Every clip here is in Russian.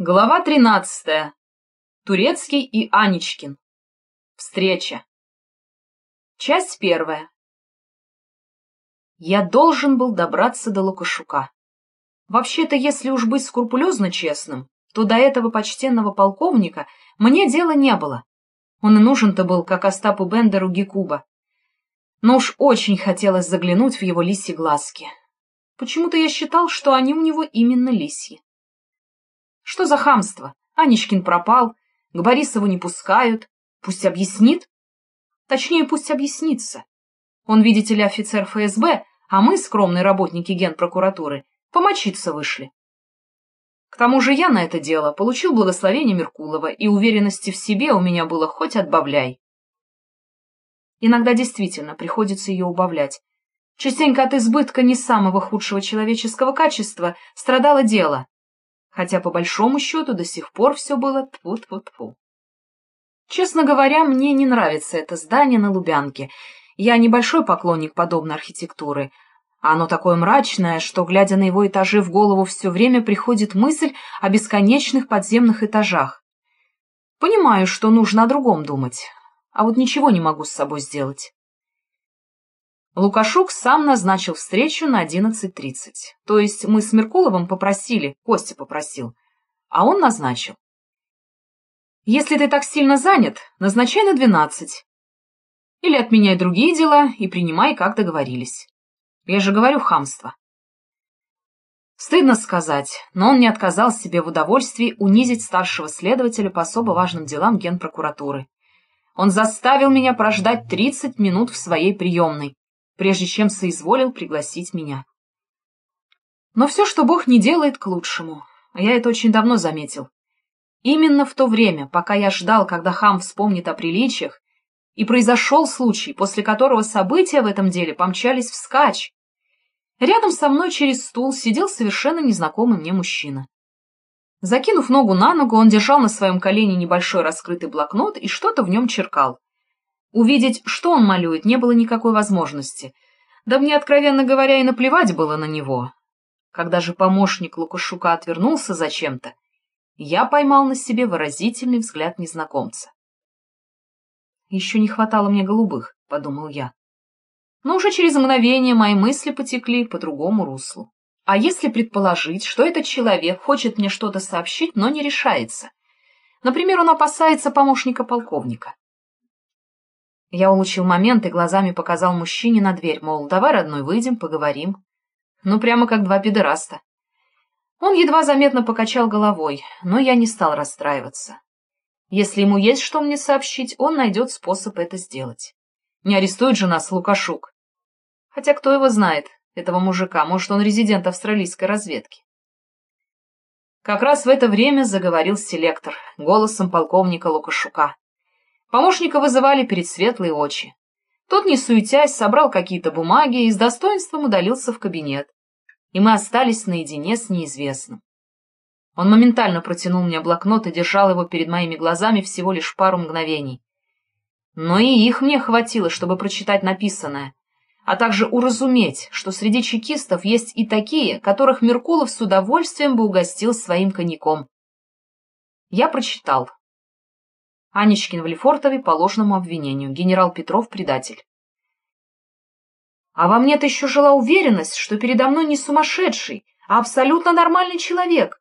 Глава тринадцатая. Турецкий и Анечкин. Встреча. Часть первая. Я должен был добраться до Лукашука. Вообще-то, если уж быть скрупулезно честным, то до этого почтенного полковника мне дела не было. Он и нужен-то был, как Остапу Бендеру Гекуба. Но уж очень хотелось заглянуть в его лисьи глазки. Почему-то я считал, что они у него именно лисьи. Что за хамство? Анечкин пропал, к Борисову не пускают. Пусть объяснит. Точнее, пусть объяснится. Он, видите ли, офицер ФСБ, а мы, скромные работники генпрокуратуры, помочиться вышли. К тому же я на это дело получил благословение Меркулова, и уверенности в себе у меня было хоть отбавляй. Иногда действительно приходится ее убавлять. Частенько от избытка не самого худшего человеческого качества страдало дело, хотя по большому счету до сих пор все было тьфу-тьфу-тьфу. Честно говоря, мне не нравится это здание на Лубянке. Я небольшой поклонник подобной архитектуры. Оно такое мрачное, что, глядя на его этажи, в голову все время приходит мысль о бесконечных подземных этажах. Понимаю, что нужно о другом думать, а вот ничего не могу с собой сделать. Лукашук сам назначил встречу на 11.30. То есть мы с Меркуловым попросили, Костя попросил, а он назначил. Если ты так сильно занят, назначай на 12. Или отменяй другие дела и принимай, как договорились. Я же говорю хамство. Стыдно сказать, но он не отказал себе в удовольствии унизить старшего следователя по особо важным делам генпрокуратуры. Он заставил меня прождать 30 минут в своей приемной, прежде чем соизволил пригласить меня. Но все, что Бог не делает, к лучшему, а я это очень давно заметил. Именно в то время, пока я ждал, когда хам вспомнит о приличиях, и произошел случай, после которого события в этом деле помчались вскачь. Рядом со мной через стул сидел совершенно незнакомый мне мужчина. Закинув ногу на ногу, он держал на своем колене небольшой раскрытый блокнот и что-то в нем черкал. Увидеть, что он малюет, не было никакой возможности. Да мне, откровенно говоря, и наплевать было на него. Когда же помощник Лукашука отвернулся зачем-то, я поймал на себе выразительный взгляд незнакомца. «Еще не хватало мне голубых», — подумал я. Но уже через мгновение мои мысли потекли по другому руслу. А если предположить, что этот человек хочет мне что-то сообщить, но не решается? Например, он опасается помощника полковника. Я улучил момент и глазами показал мужчине на дверь, мол, давай, родной, выйдем, поговорим. Ну, прямо как два пидораста. Он едва заметно покачал головой, но я не стал расстраиваться. Если ему есть что мне сообщить, он найдет способ это сделать. Не арестует же нас Лукашук. Хотя кто его знает, этого мужика, может, он резидент австралийской разведки. Как раз в это время заговорил селектор голосом полковника Лукашука. Помощника вызывали перед светлые очи. Тот, не суетясь, собрал какие-то бумаги и с достоинством удалился в кабинет. И мы остались наедине с неизвестным. Он моментально протянул мне блокнот и держал его перед моими глазами всего лишь пару мгновений. Но и их мне хватило, чтобы прочитать написанное, а также уразуметь, что среди чекистов есть и такие, которых Меркулов с удовольствием бы угостил своим коньяком. Я прочитал. Анечкин в Лефортове по ложному обвинению. Генерал Петров — предатель. А во мне-то еще жила уверенность, что передо мной не сумасшедший, а абсолютно нормальный человек.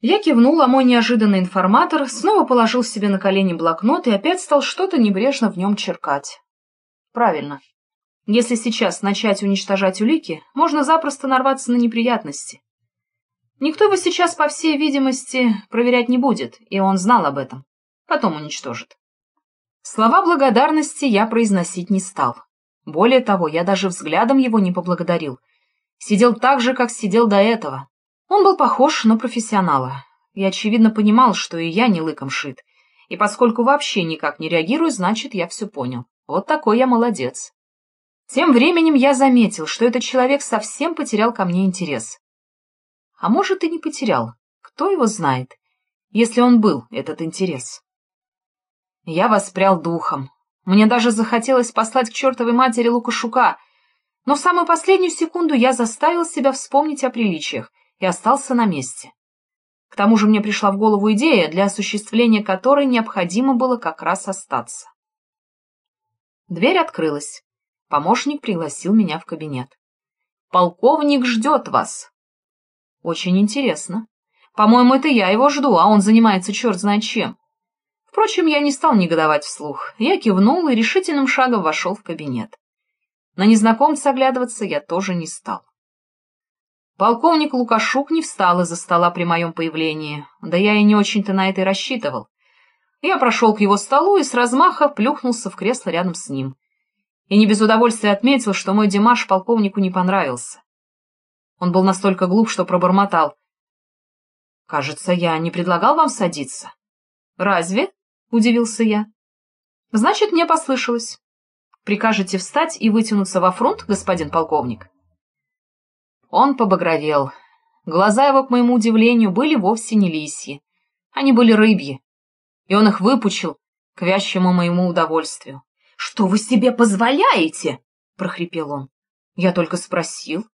Я кивнул, а мой неожиданный информатор снова положил себе на колени блокнот и опять стал что-то небрежно в нем черкать. Правильно. Если сейчас начать уничтожать улики, можно запросто нарваться на неприятности. Никто его сейчас, по всей видимости, проверять не будет, и он знал об этом. Потом уничтожит. Слова благодарности я произносить не стал. Более того, я даже взглядом его не поблагодарил. Сидел так же, как сидел до этого. Он был похож на профессионала. Я, очевидно, понимал, что и я не лыком шит. И поскольку вообще никак не реагирую, значит, я все понял. Вот такой я молодец. Тем временем я заметил, что этот человек совсем потерял ко мне интерес. А может, и не потерял. Кто его знает, если он был, этот интерес. Я воспрял духом. Мне даже захотелось послать к чертовой матери Лукашука, но в самую последнюю секунду я заставил себя вспомнить о приличиях и остался на месте. К тому же мне пришла в голову идея, для осуществления которой необходимо было как раз остаться. Дверь открылась. Помощник пригласил меня в кабинет. «Полковник ждет вас». «Очень интересно. По-моему, это я его жду, а он занимается черт знает чем». Впрочем, я не стал негодовать вслух. Я кивнул и решительным шагом вошел в кабинет. На незнакомца оглядываться я тоже не стал. Полковник Лукашук не встал из-за стола при моем появлении, да я и не очень-то на это и рассчитывал. Я прошел к его столу и с размаха плюхнулся в кресло рядом с ним. И не без удовольствия отметил, что мой Димаш полковнику не понравился. Он был настолько глуп, что пробормотал. — Кажется, я не предлагал вам садиться. — Разве? — удивился я. — Значит, мне послышалось. Прикажете встать и вытянуться во фронт, господин полковник? Он побагровел. Глаза его, к моему удивлению, были вовсе не лисьи. Они были рыбьи. И он их выпучил, к вящему моему удовольствию. — Что вы себе позволяете? — прохрипел он. — Я только спросил.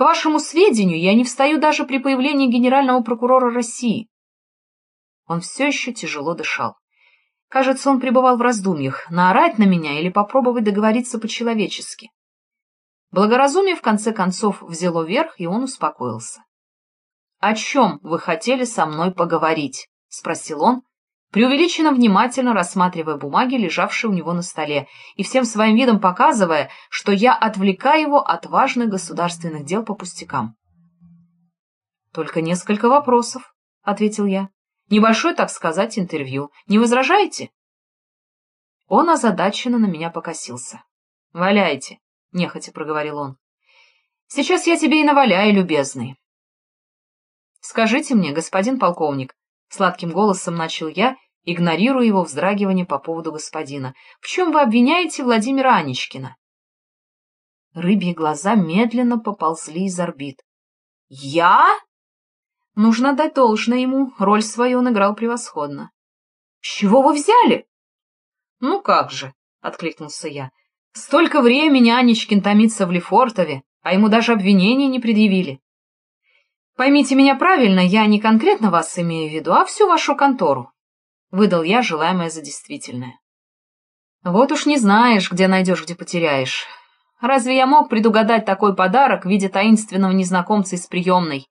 К вашему сведению, я не встаю даже при появлении генерального прокурора России. Он все еще тяжело дышал. Кажется, он пребывал в раздумьях, наорать на меня или попробовать договориться по-человечески. Благоразумие, в конце концов, взяло верх, и он успокоился. — О чем вы хотели со мной поговорить? — спросил он, преувеличенно внимательно рассматривая бумаги, лежавшие у него на столе, и всем своим видом показывая, что я отвлекаю его от важных государственных дел по пустякам. — Только несколько вопросов, — ответил я. — Небольшое, так сказать, интервью. Не возражаете? Он озадаченно на меня покосился. — Валяйте. — нехотя проговорил он. — Сейчас я тебе и наваляю, любезный. — Скажите мне, господин полковник, — сладким голосом начал я, игнорируя его вздрагивание по поводу господина, — в чем вы обвиняете Владимира Анечкина? Рыбьи глаза медленно поползли из орбит. — Я? Нужно дать должное ему, роль свою он играл превосходно. — С чего вы взяли? — Ну как же, — откликнулся я, Столько времени Анечкин томится в Лефортове, а ему даже обвинения не предъявили. Поймите меня правильно, я не конкретно вас имею в виду, а всю вашу контору. Выдал я желаемое за действительное. Вот уж не знаешь, где найдешь, где потеряешь. Разве я мог предугадать такой подарок в виде таинственного незнакомца из приемной?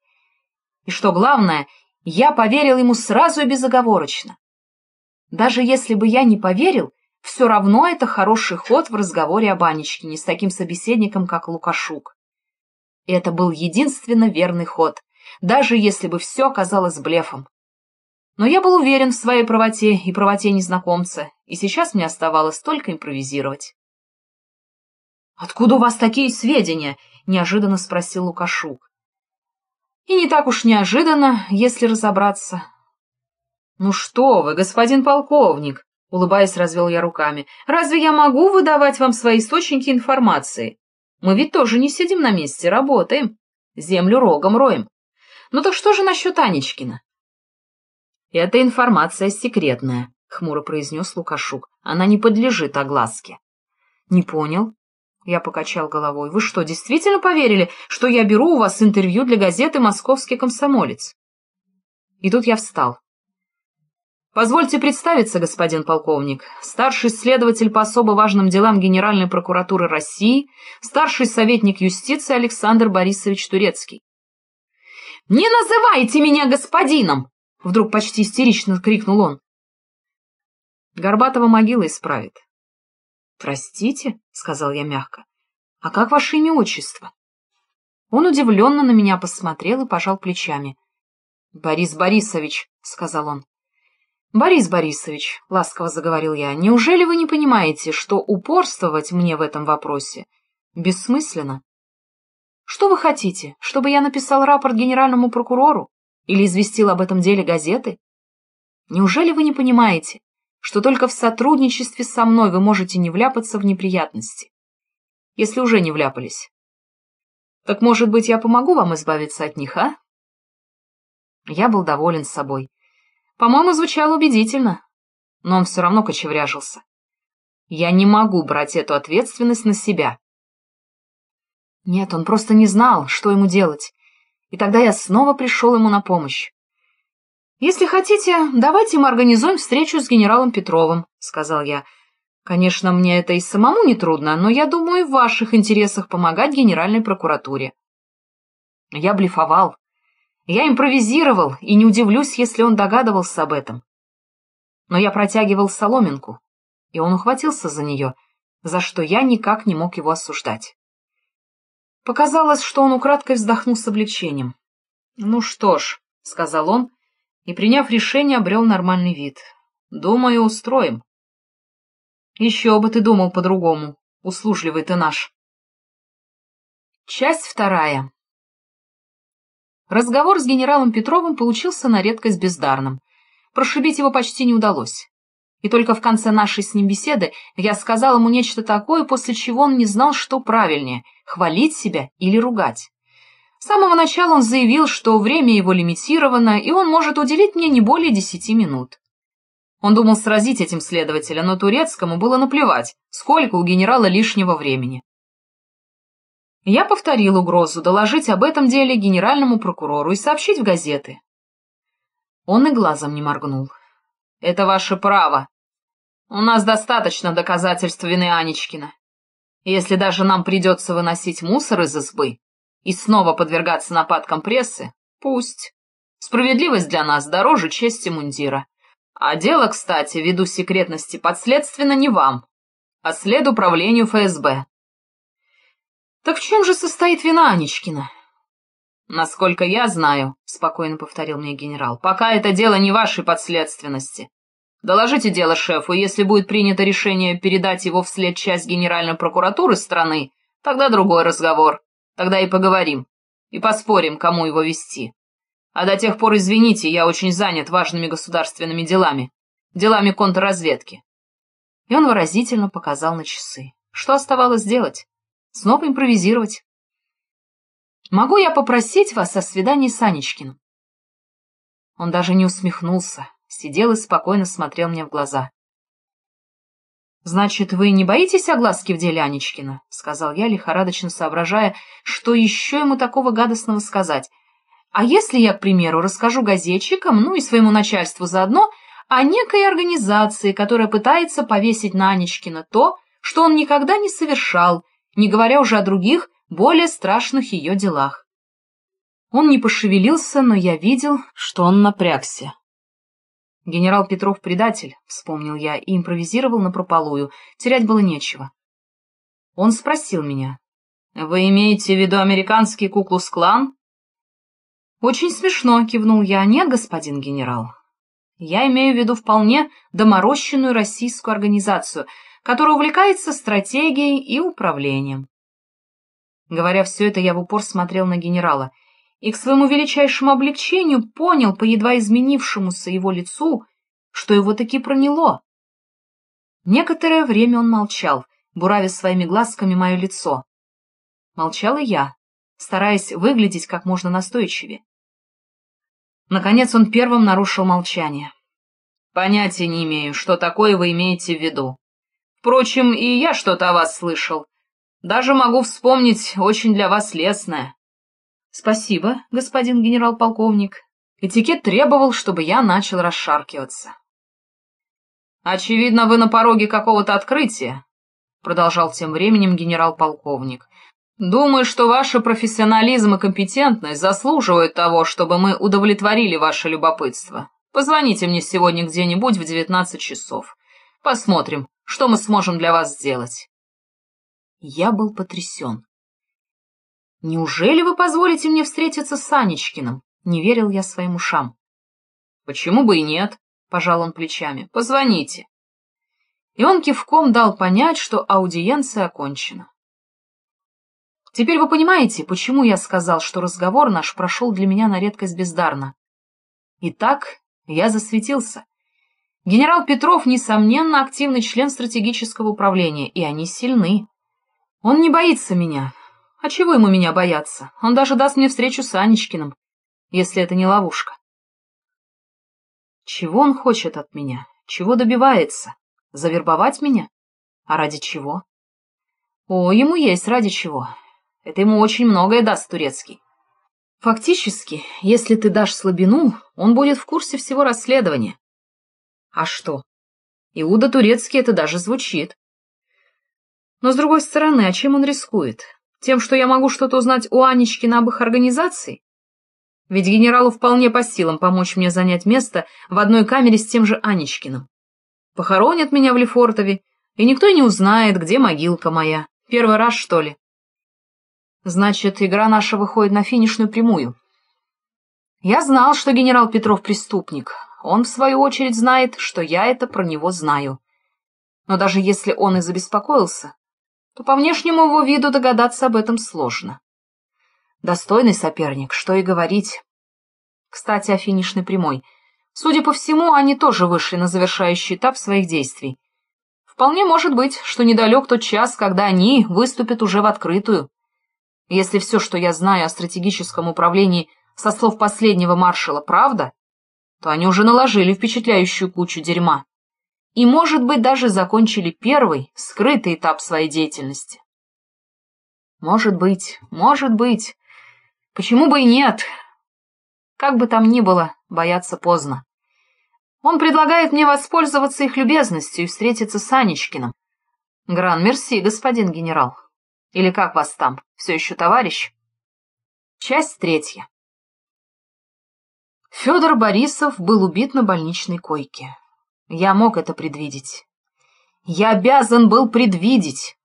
И что главное, я поверил ему сразу и безоговорочно. Даже если бы я не поверил, все равно это хороший ход в разговоре об Анечкине с таким собеседником, как Лукашук. это был единственно верный ход, даже если бы все оказалось блефом. Но я был уверен в своей правоте и правоте незнакомца, и сейчас мне оставалось только импровизировать. «Откуда у вас такие сведения?» — неожиданно спросил Лукашук. И не так уж неожиданно, если разобраться. «Ну что вы, господин полковник!» Улыбаясь, развел я руками. «Разве я могу выдавать вам свои источники информации? Мы ведь тоже не сидим на месте, работаем. Землю рогом роем. Ну так что же насчет Анечкина?» «Эта информация секретная», — хмуро произнес Лукашук. «Она не подлежит огласке». «Не понял?» Я покачал головой. «Вы что, действительно поверили, что я беру у вас интервью для газеты «Московский комсомолец»?» И тут я встал. Позвольте представиться, господин полковник. Старший следователь по особо важным делам Генеральной прокуратуры России, старший советник юстиции Александр Борисович Турецкий. «Не называйте меня господином!» — вдруг почти истерично крикнул он. Горбатова могила исправит. «Простите», — сказал я мягко, — «а как ваше имя отчество?» Он удивленно на меня посмотрел и пожал плечами. «Борис Борисович», — сказал он. «Борис Борисович», — ласково заговорил я, — «неужели вы не понимаете, что упорствовать мне в этом вопросе бессмысленно? Что вы хотите, чтобы я написал рапорт генеральному прокурору или известил об этом деле газеты? Неужели вы не понимаете, что только в сотрудничестве со мной вы можете не вляпаться в неприятности, если уже не вляпались? Так, может быть, я помогу вам избавиться от них, а?» Я был доволен собой по-моему, звучало убедительно, но он все равно кочевряжился. Я не могу брать эту ответственность на себя. Нет, он просто не знал, что ему делать, и тогда я снова пришел ему на помощь. «Если хотите, давайте мы организуем встречу с генералом Петровым», — сказал я. «Конечно, мне это и самому не трудно, но я думаю, в ваших интересах помогать Генеральной прокуратуре». Я блефовал. Я импровизировал, и не удивлюсь, если он догадывался об этом. Но я протягивал соломинку, и он ухватился за нее, за что я никак не мог его осуждать. Показалось, что он украдкой вздохнул с облегчением. «Ну что ж», — сказал он, и, приняв решение, обрел нормальный вид. «Думаю, устроим». «Еще бы ты думал по-другому, услужливый ты наш». Часть вторая. Разговор с генералом Петровым получился на редкость бездарным. Прошибить его почти не удалось. И только в конце нашей с ним беседы я сказал ему нечто такое, после чего он не знал, что правильнее — хвалить себя или ругать. С самого начала он заявил, что время его лимитировано, и он может уделить мне не более десяти минут. Он думал сразить этим следователя, но турецкому было наплевать, сколько у генерала лишнего времени. Я повторил угрозу доложить об этом деле генеральному прокурору и сообщить в газеты. Он и глазом не моргнул. «Это ваше право. У нас достаточно доказательств вины Анечкина. Если даже нам придется выносить мусор из избы, и снова подвергаться нападкам прессы, пусть. Справедливость для нас дороже чести мундира. А дело, кстати, ввиду секретности подследственно не вам, а след управлению ФСБ. Так в чем же состоит вина Анечкина? Насколько я знаю, спокойно повторил мне генерал, пока это дело не вашей подследственности. Доложите дело шефу, если будет принято решение передать его вслед часть Генеральной прокуратуры страны, тогда другой разговор. Тогда и поговорим. И поспорим, кому его вести. А до тех пор, извините, я очень занят важными государственными делами. Делами контрразведки. И он выразительно показал на часы. Что оставалось делать? Снова импровизировать. Могу я попросить вас о свидании с Анечкиным? Он даже не усмехнулся, сидел и спокойно смотрел мне в глаза. «Значит, вы не боитесь огласки в деле Анечкина?» — сказал я, лихорадочно соображая, что еще ему такого гадостного сказать. «А если я, к примеру, расскажу газетчикам, ну и своему начальству заодно, о некой организации, которая пытается повесить на Анечкина то, что он никогда не совершал, не говоря уже о других, более страшных ее делах?» Он не пошевелился, но я видел, что он напрягся. Генерал Петров предатель, вспомнил я, и импровизировал напропалую, терять было нечего. Он спросил меня, «Вы имеете в виду американский куклус-клан?» «Очень смешно», — кивнул я, «нет, господин генерал. Я имею в виду вполне доморощенную российскую организацию, которая увлекается стратегией и управлением». Говоря все это, я в упор смотрел на генерала — и к своему величайшему облегчению понял по едва изменившемуся его лицу, что его таки проняло. Некоторое время он молчал, буравя своими глазками мое лицо. Молчал и я, стараясь выглядеть как можно настойчивее. Наконец он первым нарушил молчание. «Понятия не имею, что такое вы имеете в виду. Впрочем, и я что-то о вас слышал. Даже могу вспомнить очень для вас лестное. «Спасибо, господин генерал-полковник. Этикет требовал, чтобы я начал расшаркиваться». «Очевидно, вы на пороге какого-то открытия», — продолжал тем временем генерал-полковник. «Думаю, что ваш профессионализм и компетентность заслуживают того, чтобы мы удовлетворили ваше любопытство. Позвоните мне сегодня где-нибудь в девятнадцать часов. Посмотрим, что мы сможем для вас сделать». Я был потрясен. «Неужели вы позволите мне встретиться с Анечкиным?» — не верил я своим ушам. «Почему бы и нет?» — пожал он плечами. «Позвоните». И он кивком дал понять, что аудиенция окончена. Теперь вы понимаете, почему я сказал, что разговор наш прошел для меня на редкость бездарно. Итак, я засветился. Генерал Петров, несомненно, активный член стратегического управления, и они сильны. Он не боится меня, а чего ему меня бояться? Он даже даст мне встречу с Анечкиным, если это не ловушка. Чего он хочет от меня? Чего добивается? Завербовать меня? А ради чего? О, ему есть ради чего. Это ему очень многое даст турецкий. Фактически, если ты дашь слабину, он будет в курсе всего расследования. А что? Иуда Турецкий это даже звучит. Но, с другой стороны, а чем он рискует? Тем, что я могу что-то узнать у Анечкина об их организации? Ведь генералу вполне по силам помочь мне занять место в одной камере с тем же Анечкиным. Похоронят меня в Лефортове, и никто не узнает, где могилка моя. Первый раз, что ли? Значит, игра наша выходит на финишную прямую. Я знал, что генерал Петров преступник. Он, в свою очередь, знает, что я это про него знаю. Но даже если он и забеспокоился, то по внешнему его виду догадаться об этом сложно. Достойный соперник, что и говорить. Кстати, о финишной прямой. Судя по всему, они тоже вышли на завершающий этап своих действий. Вполне может быть, что недалек тот час, когда они выступят уже в открытую. Если все, что я знаю о стратегическом управлении со слов последнего маршала, правда, то они уже наложили впечатляющую кучу дерьма и, может быть, даже закончили первый, скрытый этап своей деятельности. Может быть, может быть. Почему бы и нет? Как бы там ни было, бояться поздно. Он предлагает мне воспользоваться их любезностью и встретиться с Анечкиным. Гран мерси, господин генерал. Или как вас там, все еще товарищ? Часть третья. Федор Борисов был убит на больничной койке. Я мог это предвидеть. Я обязан был предвидеть.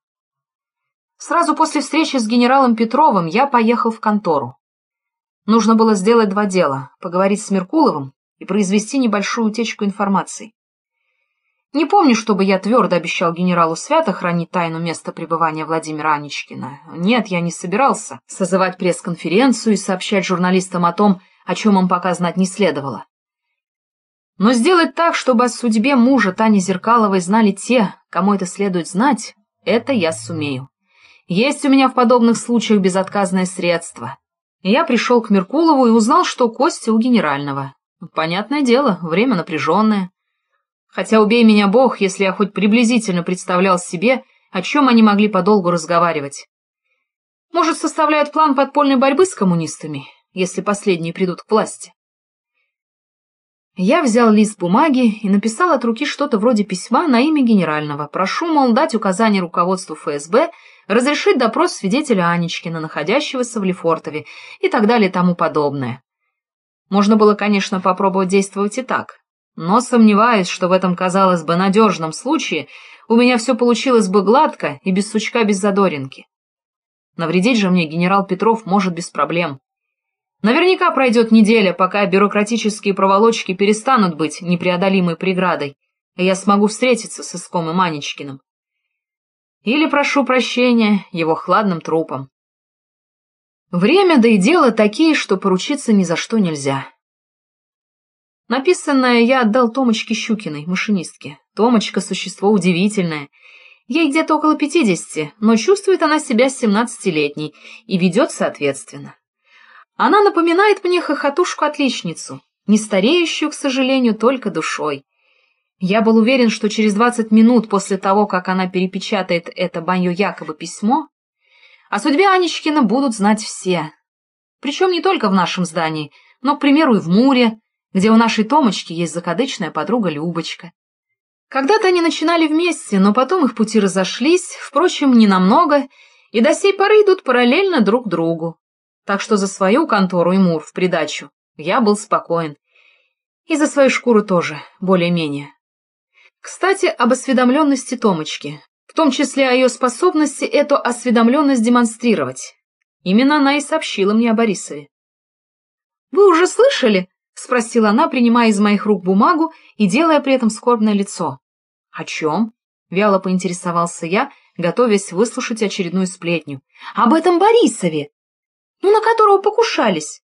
Сразу после встречи с генералом Петровым я поехал в контору. Нужно было сделать два дела — поговорить с Меркуловым и произвести небольшую утечку информации. Не помню, чтобы я твердо обещал генералу Свято хранить тайну места пребывания Владимира Аничкина. Нет, я не собирался созывать пресс-конференцию и сообщать журналистам о том, о чем им пока знать не следовало. Но сделать так, чтобы о судьбе мужа Тани Зеркаловой знали те, кому это следует знать, это я сумею. Есть у меня в подобных случаях безотказное средство. Я пришел к Меркулову и узнал, что Костя у генерального. Понятное дело, время напряженное. Хотя убей меня бог, если я хоть приблизительно представлял себе, о чем они могли подолгу разговаривать. Может, составляют план подпольной борьбы с коммунистами, если последние придут к власти. Я взял лист бумаги и написал от руки что-то вроде письма на имя генерального. Прошу, мол, дать указание руководству ФСБ, разрешить допрос свидетеля Анечкина, находящегося в Лефортове, и так далее и тому подобное. Можно было, конечно, попробовать действовать и так, но сомневаюсь, что в этом, казалось бы, надежном случае у меня все получилось бы гладко и без сучка, без задоринки. Навредить же мне генерал Петров может без проблем. Наверняка пройдет неделя, пока бюрократические проволочки перестанут быть непреодолимой преградой, и я смогу встретиться с Иском и Манечкиным. Или прошу прощения его хладным трупом. Время да и дело такие, что поручиться ни за что нельзя. Написанное я отдал Томочке Щукиной, машинистке. Томочка — существо удивительное. Ей где-то около пятидесяти, но чувствует она себя семнадцатилетней и ведет соответственно. Она напоминает мне хохотушку-отличницу, не стареющую, к сожалению, только душой. Я был уверен, что через двадцать минут после того, как она перепечатает это банью якобы письмо, о судьбе Анечкина будут знать все. Причем не только в нашем здании, но, к примеру, и в Муре, где у нашей Томочки есть закадычная подруга Любочка. Когда-то они начинали вместе, но потом их пути разошлись, впрочем, не намного, и до сей поры идут параллельно друг другу так что за свою контору и Мур в придачу я был спокоен. И за свою шкуру тоже, более-менее. Кстати, об осведомленности Томочки, в том числе о ее способности эту осведомленность демонстрировать. Именно она и сообщила мне о Борисове. «Вы уже слышали?» — спросила она, принимая из моих рук бумагу и делая при этом скорбное лицо. «О чем?» — вяло поинтересовался я, готовясь выслушать очередную сплетню. «Об этом Борисове!» Ну, на которого покушались.